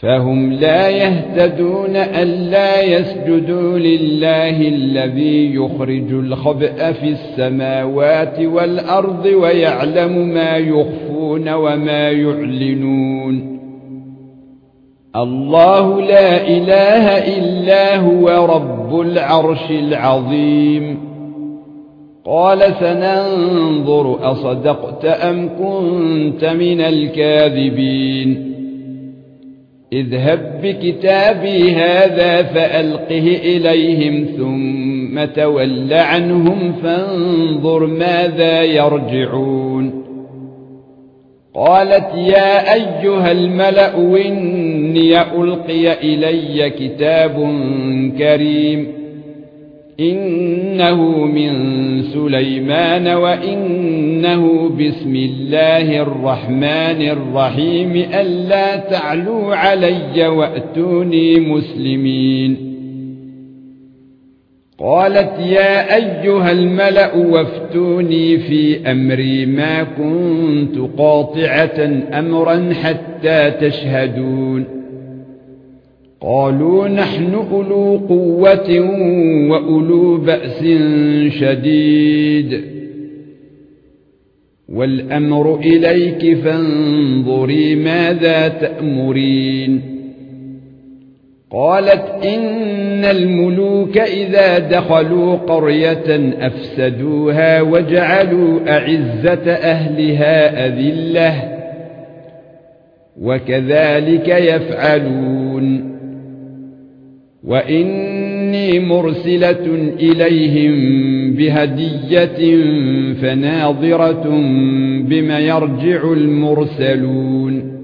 فهم لا يهتدون الا يسجدوا لله الذي يخرج الخبء في السماوات والأرض ويعلم ما يخفون وما يعلنون. الله لا إله إلا هو رب العرش العظيم. قال سننظر أصدقت أم كنت من الكاذبين. اذهب بكتابي هذا فألقه إليهم ثم تول عنهم فانظر ماذا يرجعون. قالت يا أيها الملأ إني ألقي إلي كتاب كريم. إنه من سليمان وإنه بسم الله الرحمن الرحيم ألا تعلوا علي وأتوني مسلمين. قالت يا أيها الملأ وافتوني في أمري ما كنت قاطعة أمرا حتى تشهدون. قالوا نحن أولو قوة وأولو بأس شديد. والأمر إليك فانظري ماذا تأمرين. قالت إن الملوك إذا دخلوا قرية أفسدوها وجعلوا أعزة أهلها أذلة. وكذلك يفعلون. واني مرسله اليهم بهديه فناظره بما يرجع المرسلون